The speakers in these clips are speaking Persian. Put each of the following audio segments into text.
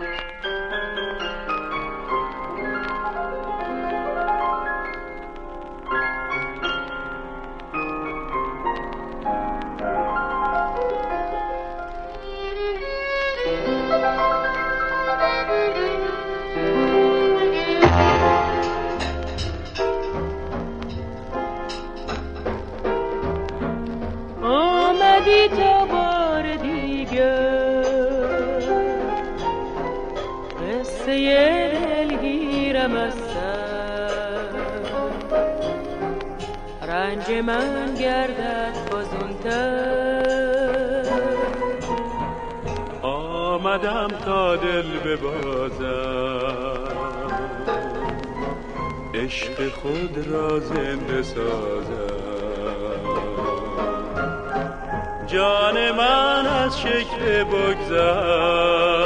Oh, my dear. رنج من گردد بازونتر آمدم تا دل ببازم. عشق خود را زنده سازم. جان من از شکل بگذر.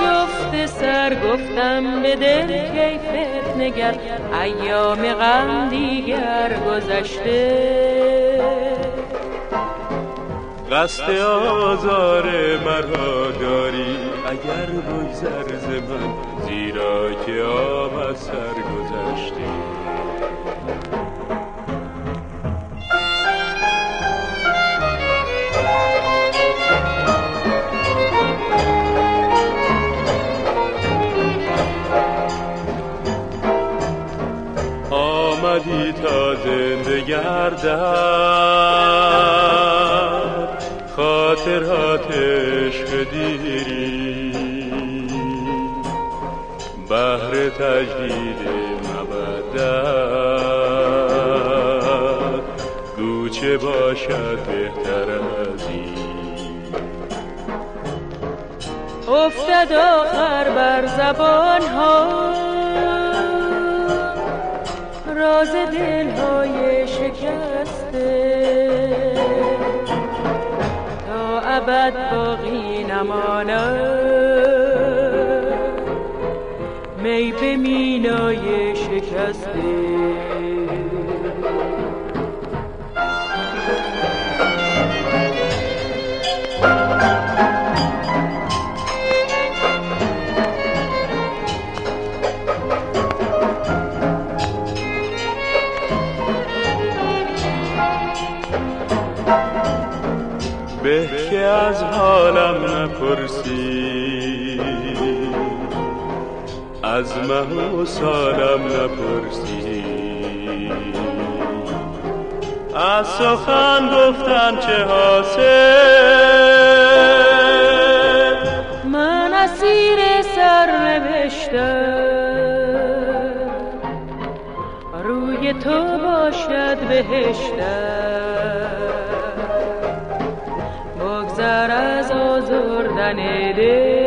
آشفت سر گفتم به دل کیفت نگر ایام غم دیگر گذشته. قصد آزار مرا داری اگر بگذر من زیرا که آب سر گذشته. گردد خاطرات عشق دیری. بهر تجدید مبدد گوچه باشد بهتر از افتد آخر بر زبان ها راز دل های شکسته. تا ابد باقی نماند. می به مینای شکسته. از حالم نپرسی. از مه و سالم نپرسی. از سخن گفتن چه حاصل؟ من اسیر سر نوشتم. روی تو باشد بهشتم. condamné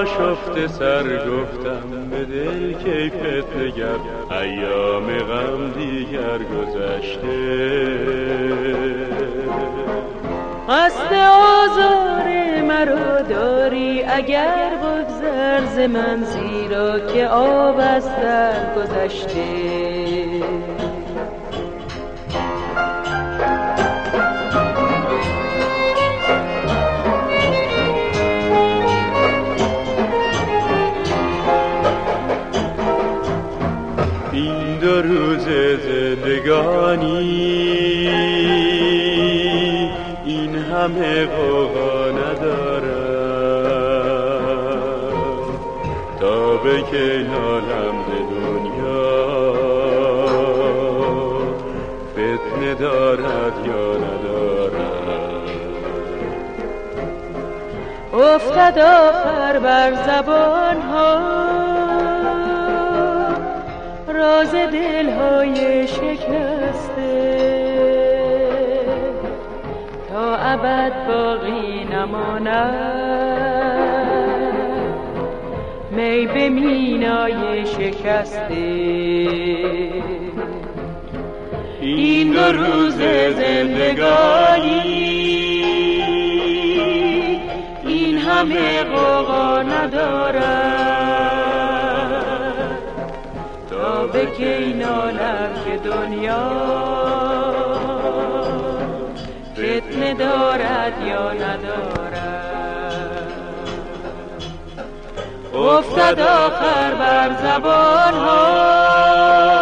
آشفت سر گفتم به دل کیفت نگر. ایام غم دیگر گذشته. قصد آزار مرا داری اگر بگذر ز من زیرا که آب از سر گذشته. این همه قوقا ندارم. تا به نالم ز دنیا. فتنه دارد یا ندارد افتد آخر بر زبان ها راز دل های شکسته ابد باقی نماند. می به مینای شکسته. این دو روز زندگانی این همه قوقا ندارد. تا به کی که دنیا دارد یا ندارد؟ افتد آخر بر زبان ها